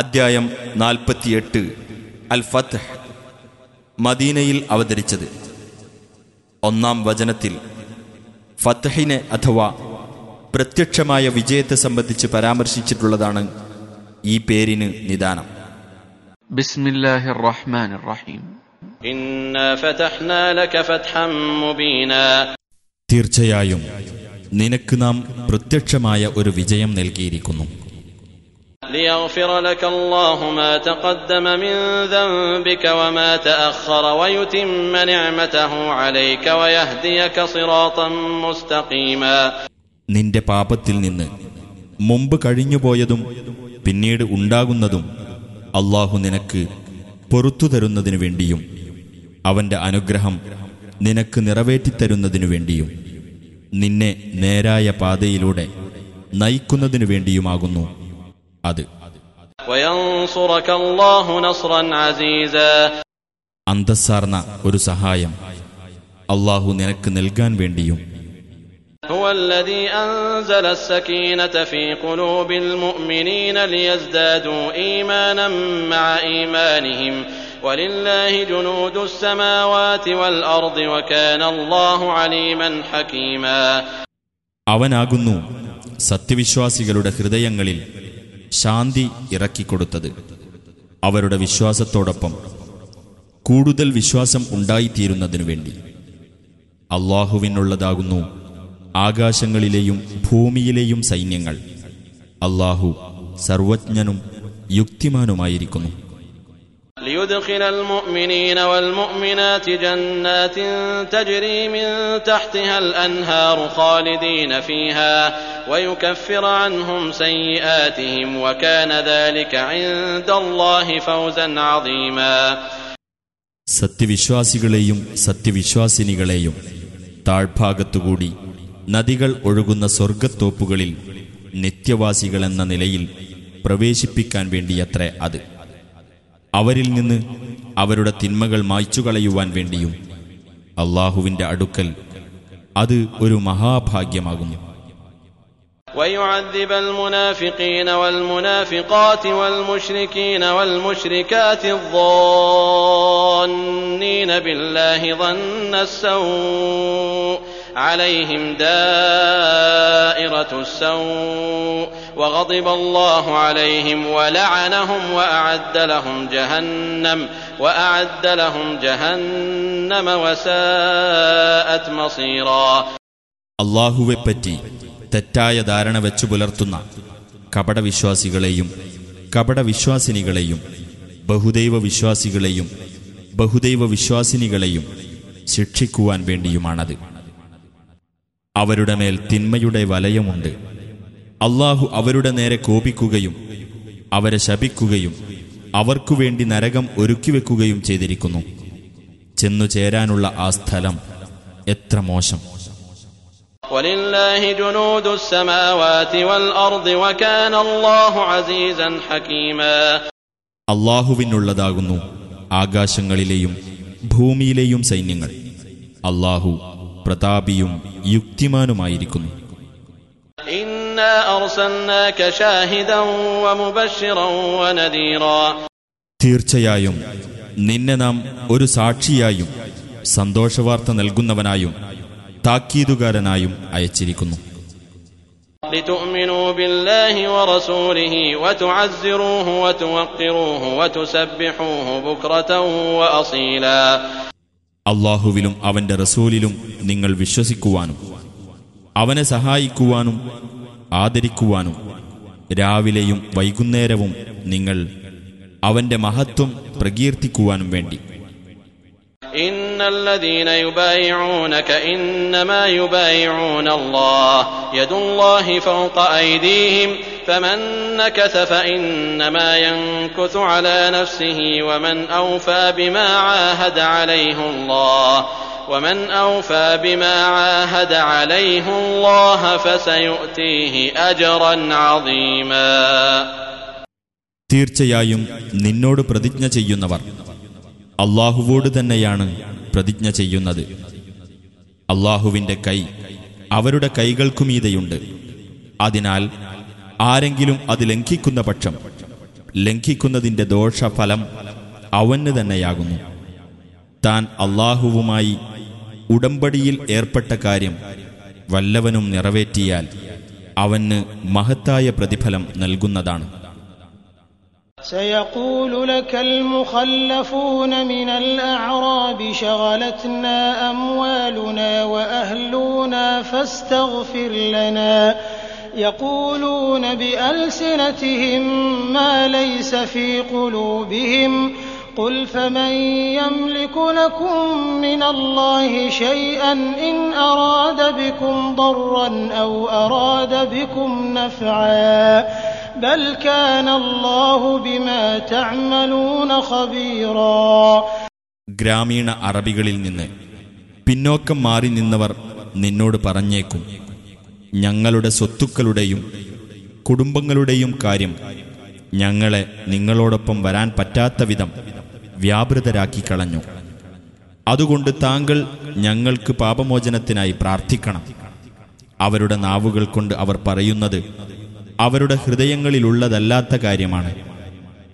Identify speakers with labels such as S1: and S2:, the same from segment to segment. S1: അദ്ധ്യായം നാൽപ്പത്തിയെട്ട് അൽ ഫത്ത് മദീനയിൽ അവതരിച്ചത് ഒന്നാം വചനത്തിൽ ഫത്തഹിനെ അഥവാ പ്രത്യക്ഷമായ വിജയത്തെ സംബന്ധിച്ച് പരാമർശിച്ചിട്ടുള്ളതാണ് ഈ പേരിന് നിദാനം ബിസ്മില്ലാഹിർ റഹ്മാനിർ റഹീം തീർച്ചയായും നിനക്ക് നാം പ്രത്യക്ഷമായ ഒരു വിജയം നൽകിയിരിക്കുന്നു
S2: ليغفر لك الله ما تقدم من ذنبك وما تأخر ويتم نعمته عليك ويهديك صراطا مستقيما
S1: നിന്റെ പാപത്തിൽ നിന്ന് മുമ്പ് കഴിഞ്ഞുപോയതും പിന്നീട് ഉണ്ടാകുന്നതും അള്ളാഹു നിനക്ക് പൊറത്തു തരുന്നതിനു വേണ്ടിയും അവന്റെ അനുഗ്രഹം നിനക്ക് നിറവേറ്റിത്തരുന്നതിനു വേണ്ടിയും നിന്നെ നേരായ പാതയിലൂടെ നയിക്കുന്നതിനു വേണ്ടിയുമാകുന്നു അത് അന്തസ്സാർന്ന ഒരു സഹായം അള്ളാഹു നിനക്ക് നൽകാൻ വേണ്ടിയും
S2: هو الذي أنزل السكينة في قلوب المؤمنين ليزدادوا إيمانا مع إيمانهم ولله جنود السماوات والأرض وكان الله عليما حكيما
S1: അവനാകുന്നു സത്യവിശ്വാസികളുടെ ഹൃദയങ്ങളിൽ ശാന്തി ഇറക്കിക്കൊടുത്തത് അവരുടെ വിശ്വാസത്തോടൊപ്പം കൂടുതൽ വിശ്വാസം ഉണ്ടായിത്തീരുന്നതിനു വേണ്ടി അള്ളാഹുവിനുള്ളതാകുന്നു ആകാശങ്ങളിലെയും ഭൂമിയിലെയും സൈന്യങ്ങൾ അള്ളാഹു സർവജ്ഞനും യുക്തിമാനുമായിരിക്കുന്നു
S2: ليدخل المؤمنين والمؤمنات جنات تجري من تحتها الانهار خالدين فيها ويكفر عنهم سيئاتهم وكان ذلك عند الله فوزا عظيما
S1: സത്യവിശ്വാസികളെയും സത്യവിശ്വാസിനികളെയും താഴ്ഭാഗത്തുകൂടി നദികൾ ഒഴുകുന്ന സ്വർഗത്തോപ്പുകളിൽ നിത്യവാസികളെന്ന നിലയിൽ പ്രവേശിപ്പിക്കാൻ വേണ്ടിയത്രേ അത് അവരിൽ നിന്ന് അവരുടെ തിന്മകൾ മായ്ച്ചു കളയുവാൻ വേണ്ടിയും അള്ളാഹുവിന്റെ അടുക്കൽ അത് ഒരു മഹാഭാഗ്യമാകുന്നു
S2: ൂ عليهم دائرة السوء وغضب الله عليهم ولعنهم وأعد لهم جهنم وأعد لهم جهنم وساءت مصيرا
S1: അള്ളാഹുവെ പറ്റി തെറ്റായ ധാരണ വെച്ചു പുലർത്തുന്ന കപടവിശ്വാസികളെയും കപടവിശ്വാസിനികളെയും ബഹുദൈവ വിശ്വാസികളെയും ബഹുദൈവ വിശ്വാസിനികളെയും ശിക്ഷിക്കുവാൻ വേണ്ടിയുമാണത് അവരുടെ മേൽ തിന്മയുടെ വലയമുണ്ട് അള്ളാഹു അവരുടെ നേരെ കോപിക്കുകയും അവരെ ശപിക്കുകയും അവർക്കു വേണ്ടി നരകം ഒരുക്കിവെക്കുകയും ചെയ്തിരിക്കുന്നു ചെന്നു ചേരാനുള്ള ആ സ്ഥലം എത്ര മോശം അള്ളാഹുവിനുള്ളതാകുന്നു ആകാശങ്ങളിലെയും ഭൂമിയിലെയും സൈന്യങ്ങൾ അള്ളാഹു പ്രതാപിയും യുക്തിമാനുമായിരിക്കുന്നു തീർച്ചയായും നിന്നെ നാം ഒരു സാക്ഷിയായും സന്തോഷവാർത്ത നൽകുന്നവനായും താക്കീതുകാരനായും അയച്ചിരിക്കുന്നു അള്ളാഹുവിലും അവന്റെ റസൂലിലും നിങ്ങൾ വിശ്വസിക്കുവാനും അവനെ സഹായിക്കുവാനും ആദരിക്കുവാനും രാവിലെയും വൈകുന്നേരവും നിങ്ങൾ അവന്റെ മഹത്വം പ്രകീർത്തിക്കുവാനും വേണ്ടി
S2: إن فمن نكث فإنما ينكث على نفسه ومن أوفى بما عاهد عليه الله ومن أوفى بما عاهد عليه الله فسيؤتيه أجرا عظيما
S1: തീർച്ചയായും നിന്നോട് പ്രതിജ്ഞ ചെയ്യുന്നവർ അള്ളാഹുവോട് തന്നെയാണ് പ്രതിജ്ഞ ചെയ്യുന്നത് അള്ളാഹുവിൻ്റെ കൈ അവരുടെ കൈകൾക്കുമീതയുണ്ട് അതിനാൽ ആരെങ്കിലും അത് ലംഘിക്കുന്ന പക്ഷം ലംഘിക്കുന്നതിൻ്റെ ദോഷഫലം അവന് തന്നെയാകുന്നു താൻ അള്ളാഹുവുമായി ഉടമ്പടിയിൽ ഏർപ്പെട്ട കാര്യം വല്ലവനും നിറവേറ്റിയാൽ അവന് മഹത്തായ പ്രതിഫലം നൽകുന്നതാണ്
S3: سيقول لك المخلفون من الأعراب شغلتنا أموالنا وأهلنا فاستغفر لنا يقولون بألسنتهم ما ليس في قلوبهم قل فمن يملك لكم من الله شيئا إن أراد بكم ضرا أو أراد بكم نفعا بل كان الله بما تعملون خبيرا
S1: ഗ്രാമീണ അറബികളിൽ നിന്ന് പിന്നോക്കം മാറി നിന്നവർ നിന്നോട് പറഞ്ഞേക്കും ഞങ്ങളുടെ സ്വത്തുക്കളുടെയും കുടുംബങ്ങളുടെയും കാര്യം ഞങ്ങളെ നിങ്ങളോടൊപ്പം വരാൻ പറ്റാത്ത വിധം വ്യാപൃതരാക്കി കളഞ്ഞു അതുകൊണ്ട് താങ്കൾ ഞങ്ങൾക്ക് പാപമോചനത്തിനായി പ്രാർത്ഥിക്കണം അവരുടെ നാവുകൾ കൊണ്ട് അവർ പറയുന്നത് അവരുടെ ഹൃദയങ്ങളിലുള്ളതല്ലാത്ത കാര്യമാണ്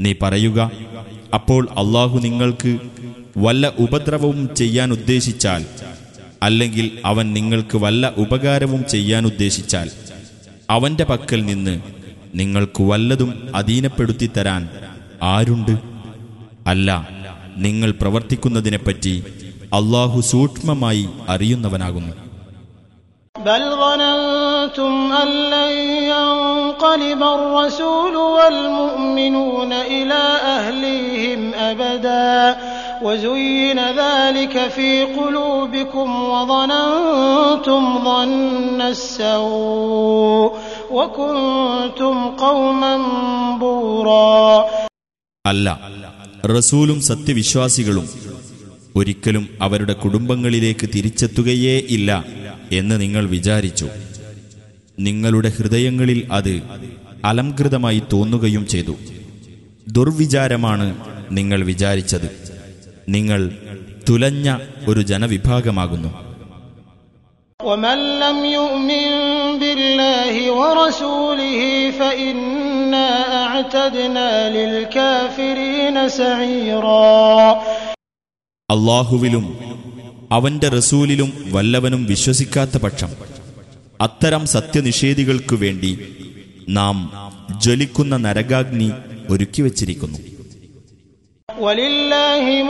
S1: നീ പറയുക അപ്പോൾ അള്ളാഹു നിങ്ങൾക്ക് വല്ല ഉപദ്രവവും ചെയ്യാൻ ഉദ്ദേശിച്ചാൽ അല്ലെങ്കിൽ അവൻ നിങ്ങൾക്ക് വല്ല ഉപകാരവും ചെയ്യാൻ ഉദ്ദേശിച്ചാൽ അവന്റെ പക്കൽ നിന്ന് നിങ്ങൾക്ക് വല്ലതും അധീനപ്പെടുത്തി തരാൻ ആരുണ്ട് അല്ല നിങ്ങൾ പ്രവർത്തിക്കുന്നതിനെപ്പറ്റി അള്ളാഹു സൂക്ഷ്മമായി അറിയുന്നവനാകുന്നു
S3: وزين ذلك في قلوبكم وظننتم ظن السوء وكنتم قوما بورا
S1: അല്ല റസൂലും സത്യവിശ്വാസികളും ഒരിക്കലും അവരുടെ കുടുംബങ്ങളിലേക്ക് തിരിച്ചെത്തുകയേ ഇല്ല എന്ന് നിങ്ങൾ വിചാരിച്ചു നിങ്ങളുടെ ഹൃദയങ്ങളിൽ അത് അലംകൃതമായി തോന്നുകയും ചെയ്തു ദുർവിചാരമാണ് നിങ്ങൾ വിചാരിച്ചത് നിങ്ങൾ തുലഞ്ഞ ഒരു ജനവിഭാഗമാകുന്നു അള്ളാഹുവിലും അവന്റെ റസൂലിലും വല്ലവനും വിശ്വസിക്കാത്ത പക്ഷം അത്തരം സത്യനിഷേധികൾക്കു വേണ്ടി നാം ജ്വലിക്കുന്ന നരകാഗ്നി ഒരുക്കിവച്ചിരിക്കുന്നു
S3: അള്ളാഹുവിനാകുന്നു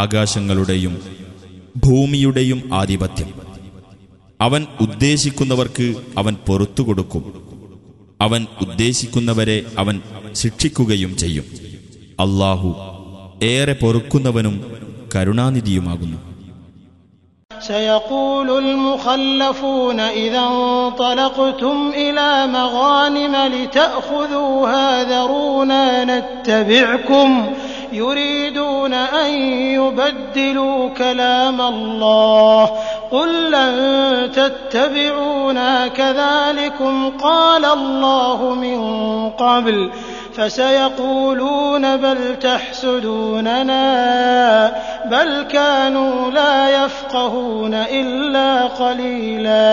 S1: ആകാശങ്ങളുടെയും ഭൂമിയുടെയും ആധിപത്യം അവൻ ഉദ്ദേശിക്കുന്നവർക്ക് അവൻ പൊറത്തു കൊടുക്കും അവൻ ഉദ്ദേശിക്കുന്നവരെ അവൻ ശിക്ഷിക്കുകയും ചെയ്യും അള്ളാഹു ഏറെ പൊറുക്കുന്നവനും കരുണാനിധിയുമാകുന്നു
S3: سيقول المخلفون إذا انطلقتم إلى مغانم لتأخذوها ذرونا نتبعكم يريدون أن يبدلوا كلام الله قل لن تتبعونا كذلكم قال الله من قبل ۖ فسيقولون بل تحسدوننا بل كانوا لا يفقهون إلا قليلا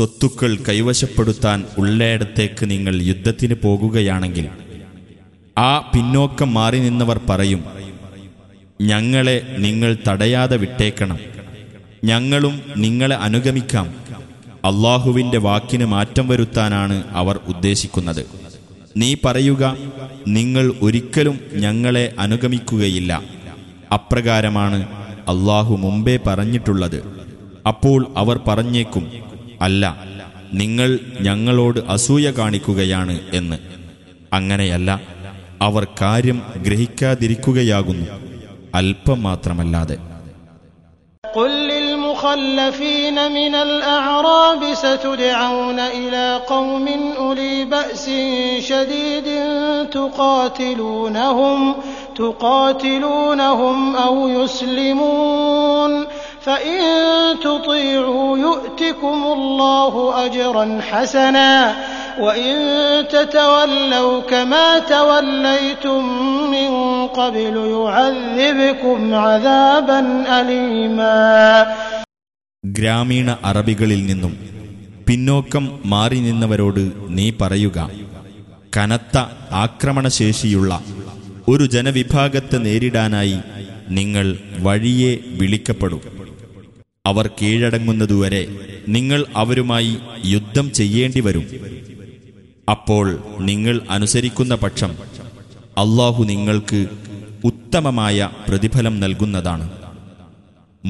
S1: സ്വത്തുക്കൾ കൈവശപ്പെടുത്താൻ ഉള്ളയിടത്തേക്ക് നിങ്ങൾ യുദ്ധത്തിന് പോകുകയാണെങ്കിൽ ആ പിന്നോക്കം മാറി നിന്നവർ പറയും ഞങ്ങളെ നിങ്ങൾ തടയാതെ വിട്ടേക്കണം ഞങ്ങളും നിങ്ങളെ അനുഗമിക്കാം അള്ളാഹുവിൻ്റെ വാക്കിന് മാറ്റം വരുത്താനാണ് അവർ ഉദ്ദേശിക്കുന്നത് നീ പറയുക നിങ്ങൾ ഒരിക്കലും ഞങ്ങളെ അനുഗമിക്കുകയില്ല അപ്രകാരമാണ് അള്ളാഹു മുമ്പേ പറഞ്ഞിട്ടുള്ളത് അപ്പോൾ അവർ പറഞ്ഞേക്കും അല്ല നിങ്ങൾ ഞങ്ങളോട് അസൂയ കാണിക്കുകയാണ് എന്ന് അങ്ങനെയല്ല അവർ കാര്യം ഗ്രഹിക്കാതിരിക്കുകയാകുന്നു അല്പം മാത്രമല്ലാതെ
S3: المخلفين من الأعراب ستدعون إلى قوم أولي بأس شديد تقاتلونهم تقاتلونهم أو يسلمون فإن تطيعوا يؤتكم الله أجرا حسنا وإن تتولوا كما توليتم من قبل يعذبكم عذابا أليما
S1: ഗ്രാമീണ അറബികളിൽ നിന്നും പിന്നോക്കം മാറി നിന്നവരോട് നീ പറയുക കനത്ത ആക്രമണശേഷിയുള്ള ഒരു ജനവിഭാഗത്തെ നേരിടാനായി നിങ്ങൾ വഴിയെ വിളിക്കപ്പെടും അവർ കീഴടങ്ങുന്നതുവരെ നിങ്ങൾ അവരുമായി യുദ്ധം ചെയ്യേണ്ടി വരും അപ്പോൾ നിങ്ങൾ അനുസരിക്കുന്ന പക്ഷം അള്ളാഹു നിങ്ങൾക്ക് ഉത്തമമായ പ്രതിഫലം നൽകുന്നതാണ്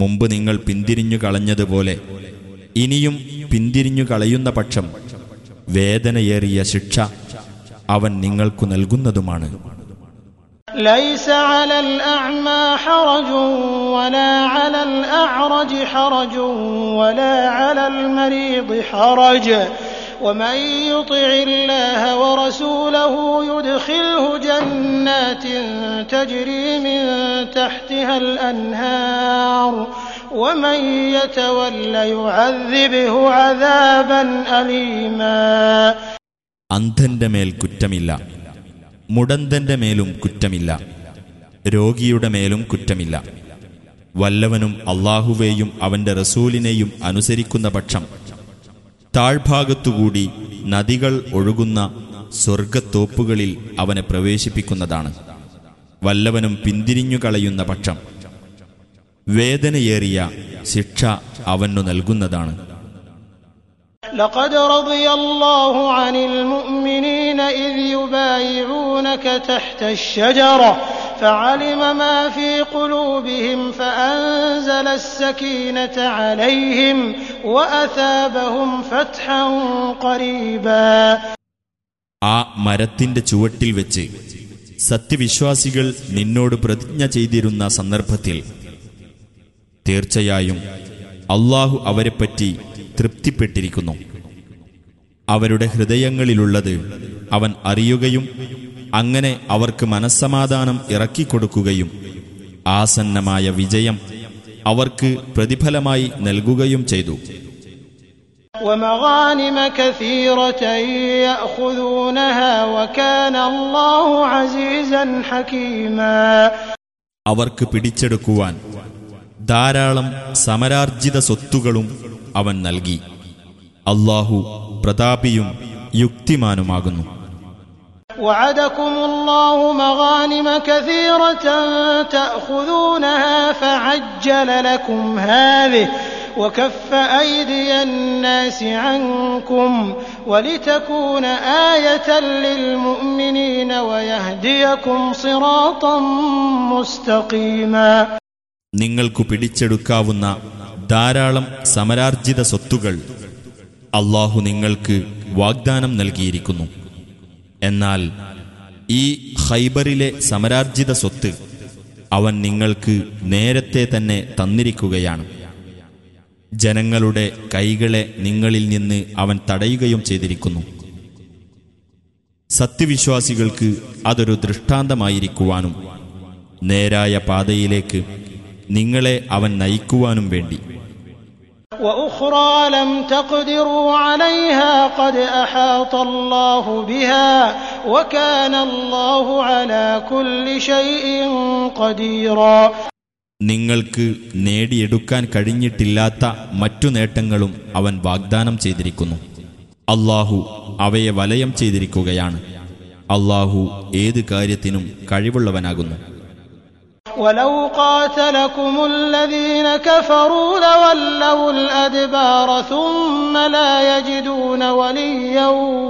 S1: മുമ്പ് നിങ്ങൾ പിന്തിരിഞ്ഞു കളഞ്ഞതുപോലെ ഇനിയും പിന്തിരിഞ്ഞു കളയുന്ന പക്ഷം വേദനയേറിയ ശിക്ഷ അവൻ നിങ്ങൾക്കു നൽകുന്നതുമാണ്
S3: ليس على الأعمى حرج ولا على الأعرج حرج ولا على المريض حرج ومن يطع الله ورسوله يدخله جنات تجري من تحتها الأنهار ومن يتول يعذبه عذابا أليما
S1: അന്ധന്റെ മേൽ കുറ്റമില്ല മുടന്തന്റെ മേലും കുറ്റമില്ല രോഗിയുടെ മേലും കുറ്റമില്ല വല്ലവനും അള്ളാഹുവേയും അവന്റെ റസൂലിനെയും അനുസരിക്കുന്ന പക്ഷം താഴ്ഭാഗത്തുകൂടി നദികൾ ഒഴുകുന്ന സ്വർഗത്തോപ്പുകളിൽ അവനെ പ്രവേശിപ്പിക്കുന്നതാണ് വല്ലവനും പിന്തിരിഞ്ഞു കളയുന്ന പക്ഷം വേദനയേറിയ ശിക്ഷ അവനു നൽകുന്നതാണ്
S3: لقد رضي الله عن المؤمنين إذ يبايعونك تحت الشجرة فعلم ما في قلوبهم فأنزل السكينة عليهم وأثابهم فتحا قريبا
S1: ആ മരത്തിന്റെ ചുവട്ടിൽ വെച്ച് സത്യവിശ്വാസികൾ നിന്നോട് പ്രതിജ്ഞ ചെയ്തിരുന്ന സന്ദർഭത്തിൽ തീർച്ചയായും അള്ളാഹു അവരെപ്പറ്റി തൃപ്തിപ്പെട്ടിരിക്കുന്നു അവരുടെ ഹൃദയങ്ങളിലുള്ളത് അവൻ അറിയുകയും അങ്ങനെ അവർക്ക് മനസ്സമാധാനം ഇറക്കിക്കൊടുക്കുകയും ആസന്നമായ വിജയം അവർക്ക് പ്രതിഫലമായി നൽകുകയും ചെയ്തു അവർക്ക് പിടിച്ചെടുക്കുവാൻ ധാരാളം സമരാർജിത സ്വത്തുകളും അവൻ നൽകി അള്ളാഹു പ്രതാപിയും യുക്തിമാനുമാകുന്നു
S3: وعدكم الله مغانم كثيرة تأخذونها فعجل لكم هذه وكف أيدي الناس عنكم ولتكون آية للمؤمنين ويهديكم صراطا مستقيما
S1: നിങ്ങൾക്കു പിടിച്ചെടുക്കാവുന്ന ധാരാളം സമരാർജിത സ്വത്തുകൾ അള്ളാഹു നിങ്ങൾക്ക് വാഗ്ദാനം നൽകിയിരിക്കുന്നു എന്നാൽ ഈ ഹൈബറിലെ സമരാർജിത സ്വത്ത് അവൻ നിങ്ങൾക്ക് നേരത്തെ തന്നെ തന്നിരിക്കുകയാണ് ജനങ്ങളുടെ കൈകളെ നിങ്ങളിൽ നിന്ന് അവൻ തടയുകയും ചെയ്തിരിക്കുന്നു സത്യവിശ്വാസികൾക്ക് അതൊരു ദൃഷ്ടാന്തമായിരിക്കുവാനും നേരായ പാതയിലേക്ക് നിങ്ങളെ അവൻ നയിക്കുവാനും വേണ്ടി
S3: لم عليها قد الله بها وكان الله على كل شيء
S1: നിങ്ങൾക്ക് നേടിയെടുക്കാൻ കഴിഞ്ഞിട്ടില്ലാത്ത മറ്റു നേട്ടങ്ങളും അവൻ വാഗ്ദാനം ചെയ്തിരിക്കുന്നു അള്ളാഹു അവയെ വലയം ചെയ്തിരിക്കുകയാണ് അള്ളാഹു ഏത് കാര്യത്തിനും കഴിവുള്ളവനാകുന്നു
S3: ولو قاتلكم الذين كفروا لولوا الأدبار ثم لا يجدون وليا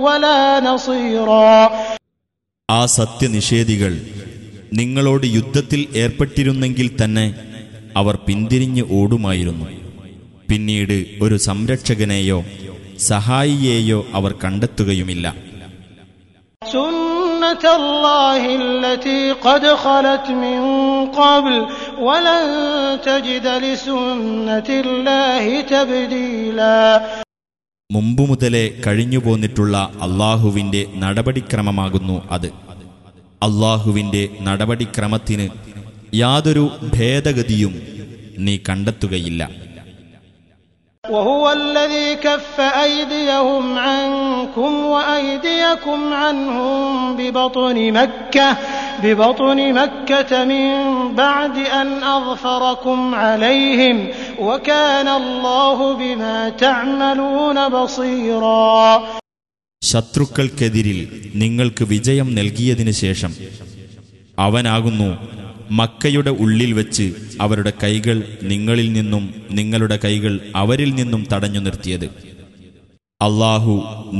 S3: ولا نصيرا
S1: ആ സത്യനിഷേധികൾ നിങ്ങളോട് യുദ്ധത്തിൽ ഏർപ്പെട്ടിരുന്നെങ്കിൽ തന്നെ അവർ പിന്തിരിഞ്ഞ് ഓടുമായിരുന്നു പിന്നീട് ഒരു സംരക്ഷകനെയോ സഹായിയേയോ അവർ കണ്ടെത്തുകയുമില്ല
S3: സുൻ سنة الله التي قد خلت من قبل ولن تجد لسنة الله تبديلا
S1: മുമ്പു മുതലേ കഴിഞ്ഞു പോന്നിട്ടുള്ള അള്ളാഹുവിൻ്റെ നടപടിക്രമമാകുന്നു അത് അള്ളാഹുവിൻ്റെ നടപടിക്രമത്തിന് യാതൊരു ഭേദഗതിയും നീ കണ്ടെത്തുകയില്ല
S3: وهو الذي كف أيديهم عنكم وأيديكم عنهم ببطن مكة ببطن مكة من بعد أن أظفركم عليهم وكان الله بما تعملون بصيرا
S1: ശത്രുക്കൾക്കെതിരിൽ നിങ്ങൾക്ക് വിജയം നൽകിയതിനു ശേഷം അവനാകുന്നു മക്കയുടെ ഉള്ളിൽ വെച്ച് അവരുടെ കൈകൾ നിങ്ങളിൽ നിന്നും നിങ്ങളുടെ കൈകൾ അവരിൽ നിന്നും തടഞ്ഞു നിർത്തിയത് അള്ളാഹു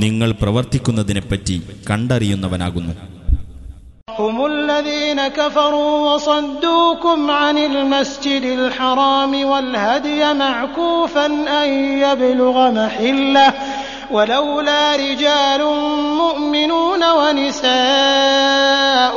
S1: നിങ്ങൾ പ്രവർത്തിക്കുന്നതിനെപ്പറ്റി കണ്ടറിയുന്നവനാകുന്നു
S3: هم الذين كفروا وصدوكم عن المسجد الحرام والهدي معكوفا أن يبلغ ولولا رجال مؤمنون ونساء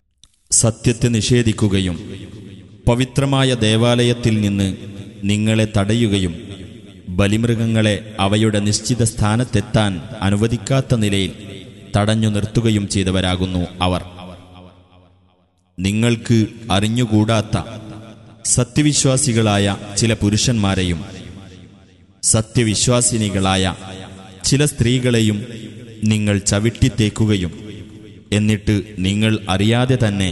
S1: സത്യത്തെ നിഷേധിക്കുകയും പവിത്രമായ ദേവാലയത്തിൽ നിന്ന് നിങ്ങളെ തടയുകയും ബലിമൃഗങ്ങളെ അവയുടെ നിശ്ചിത സ്ഥാനത്തെത്താൻ അനുവദിക്കാത്ത നിലയിൽ തടഞ്ഞു നിർത്തുകയും ചെയ്തവരാകുന്നു അവർ നിങ്ങൾക്ക് അറിഞ്ഞുകൂടാത്ത സത്യവിശ്വാസികളായ ചില പുരുഷന്മാരെയും സത്യവിശ്വാസിനികളായ ചില സ്ത്രീകളെയും നിങ്ങൾ ചവിട്ടിത്തേക്കുകയും എന്നിട്ട് നിങ്ങൾ അറിയാതെ തന്നെ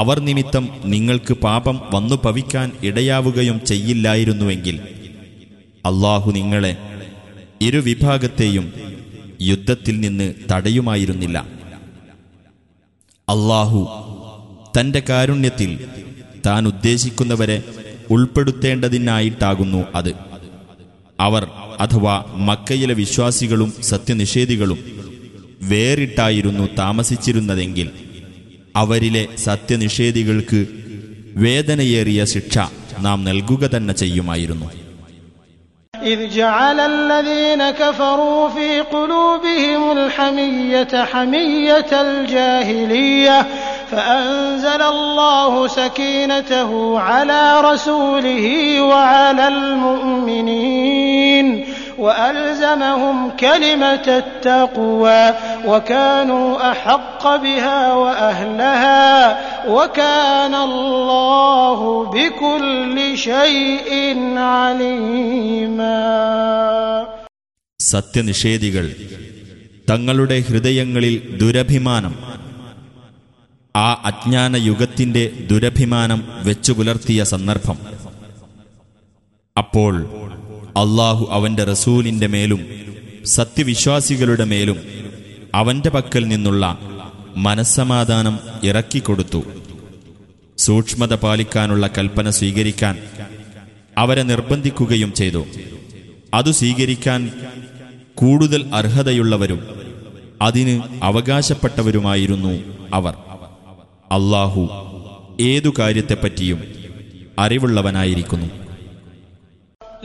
S1: അവർ നിമിത്തം നിങ്ങൾക്ക് പാപം വന്നു പവിക്കാൻ ഇടയാവുകയും ചെയ്യില്ലായിരുന്നുവെങ്കിൽ അള്ളാഹു നിങ്ങളെ ഇരുവിഭാഗത്തെയും യുദ്ധത്തിൽ നിന്ന് തടയുമായിരുന്നില്ല അള്ളാഹു തന്റെ കാരുണ്യത്തിൽ താൻ ഉദ്ദേശിക്കുന്നവരെ ഉൾപ്പെടുത്തേണ്ടതിനായിട്ടാകുന്നു അത് അവർ അഥവാ മക്കയിലെ വിശ്വാസികളും സത്യനിഷേധികളും വേറിട്ടായിരുന്നു താമസിച്ചിരുന്നതെങ്കിൽ അവരിലെ സത്യനിഷേധികൾക്ക് വേദനയേറിയ ശിക്ഷ നാം നൽകുക തന്നെ ചെയ്യുമായിരുന്നു
S3: إذ جعل الذين كفروا في قلوبهم الحمية حمية الجاهلية فأنزل الله سكينته على رسوله وعلى المؤمنين وألزمهم كلمة التقوى وكانوا أحق بها وأهلها وكان الله بكل شيء عليما
S1: സത്യനിഷേധികൾ തങ്ങളുടെ ഹൃദയങ്ങളിൽ ദുരഭിമാനം ആ അജ്ഞാന യുഗത്തിന്റെ ദുരഭിമാനം വെച്ചു പുലർത്തിയ സന്ദർഭം അപ്പോൾ അള്ളാഹു അവന്റെ റസൂലിന്റെ മേലും സത്യവിശ്വാസികളുടെ മേലും അവന്റെ പക്കൽ നിന്നുള്ള മനസ്സമാധാനം ഇറക്കിക്കൊടുത്തു സൂക്ഷ്മത പാലിക്കാനുള്ള കൽപ്പന സ്വീകരിക്കാൻ അവരെ നിർബന്ധിക്കുകയും ചെയ്തു അത് സ്വീകരിക്കാൻ കൂടുതൽ അർഹതയുള്ളവരും അതിന് അവകാശപ്പെട്ടവരുമായിരുന്നു അവർ അള്ളാഹു ഏതു കാര്യത്തെപ്പറ്റിയും അറിവുള്ളവനായിരിക്കുന്നു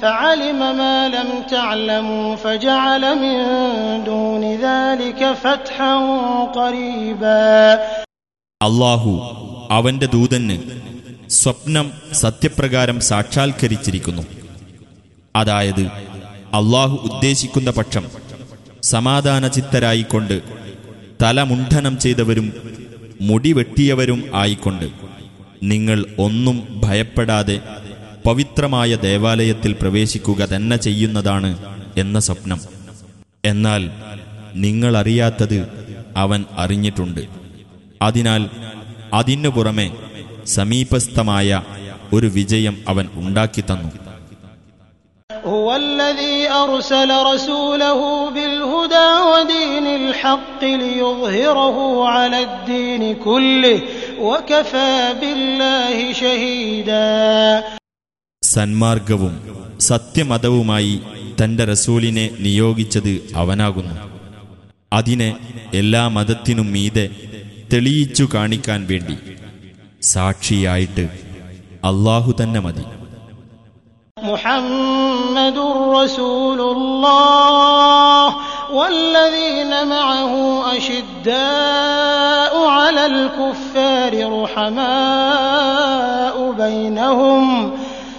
S3: فعلم ما لم تعلموا فجعل من دون ذلك فتحا قريبا
S1: അള്ളാഹു അവന്റെ ദൂതന് സ്വപ്നം സത്യപ്രകാരം സാക്ഷാത്കരിച്ചിരിക്കുന്നു അതായത് അള്ളാഹു ഉദ്ദേശിക്കുന്ന പക്ഷം ചിത്തരായിക്കൊണ്ട് തലമുണ്ഠനം ചെയ്തവരും മുടിവെട്ടിയവരും ആയിക്കൊണ്ട് നിങ്ങൾ ഒന്നും ഭയപ്പെടാതെ പവിത്രമായ ദേവാലയത്തിൽ പ്രവേശിക്കുക തന്നെ ചെയ്യുന്നതാണ് എന്ന സ്വപ്നം എന്നാൽ നിങ്ങൾ അറിയാത്തത് അവൻ അറിഞ്ഞിട്ടുണ്ട് അതിനാൽ അതിനു പുറമെ സമീപസ്ഥമായ ഒരു വിജയം അവൻ ഉണ്ടാക്കി തന്നു
S3: هو
S1: സന്മാർഗവും സത്യമതവുമായി തന്റെ റസൂലിനെ നിയോഗിച്ചത് അവനാകുന്നു അതിനെ എല്ലാ മതത്തിനും മീതെ തെളിയിച്ചു കാണിക്കാൻ വേണ്ടി സാക്ഷിയായിട്ട് അള്ളാഹു തന്നെ മതി
S3: والذين معه أشداء على الكفار رحماء بينهم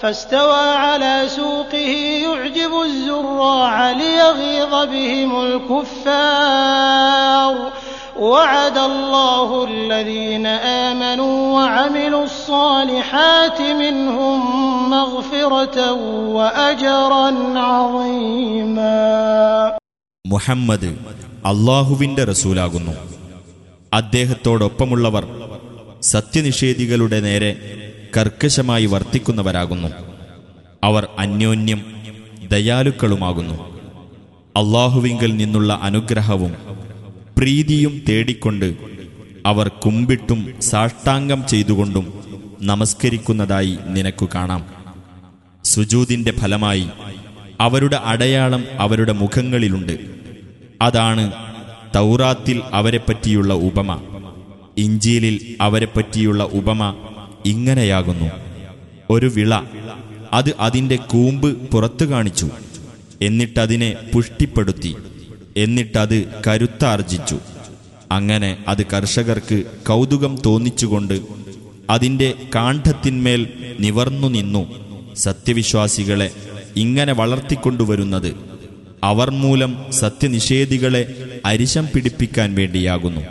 S3: فاستوى على سوقه يعجب الزراع ليغيظ بهم الكفار وعد الله الذين آمَنُوا وعملوا الصالحات منهم مغفره وَأَجْرًا عظيما
S1: മുഹമ്മദ് അള്ളാഹുവിന്റെ റസൂലാകുന്നു അദ്ദേഹത്തോടൊപ്പമുള്ളവർ സത്യനിഷേധികളുടെ നേരെ കർക്കശമായി വർത്തിക്കുന്നവരാകുന്നു അവർ അന്യോന്യം ദയാലുക്കളുമാകുന്നു അള്ളാഹുവിങ്കിൽ നിന്നുള്ള അനുഗ്രഹവും പ്രീതിയും തേടിക്കൊണ്ട് അവർ കുമ്പിട്ടും സാഷ്ടാംഗം ചെയ്തുകൊണ്ടും നമസ്കരിക്കുന്നതായി നിനക്കു കാണാം സുജൂതിൻ്റെ ഫലമായി അവരുടെ അടയാളം അവരുടെ മുഖങ്ങളിലുണ്ട് അതാണ് തൗറാത്തിൽ അവരെപ്പറ്റിയുള്ള ഉപമ ഇഞ്ചിയിലിൽ അവരെപ്പറ്റിയുള്ള ഉപമ ഇങ്ങനെയാകുന്നു ഒരു വിള അത് അതിൻ്റെ കൂമ്പ് പുറത്തു കാണിച്ചു എന്നിട്ടതിനെ പുഷ്ടിപ്പെടുത്തി എന്നിട്ടത് കരുത്താർജിച്ചു അങ്ങനെ അത് കർഷകർക്ക് കൗതുകം തോന്നിച്ചുകൊണ്ട് അതിൻ്റെ കാണ്ഡത്തിന്മേൽ നിവർന്നു നിന്നു സത്യവിശ്വാസികളെ ഇങ്ങനെ വളർത്തിക്കൊണ്ടുവരുന്നത് അവർ മൂലം സത്യനിഷേധികളെ അരിശം പിടിപ്പിക്കാൻ വേണ്ടിയാകുന്നു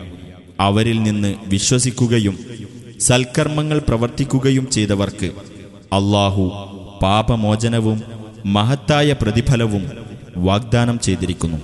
S1: അവരിൽ നിന്ന് വിശ്വസിക്കുകയും സൽക്കർമ്മങ്ങൾ പ്രവർത്തിക്കുകയും ചെയ്തവർക്ക് അള്ളാഹു പാപമോചനവും മഹത്തായ പ്രതിഫലവും വാഗ്ദാനം ചെയ്തിരിക്കുന്നു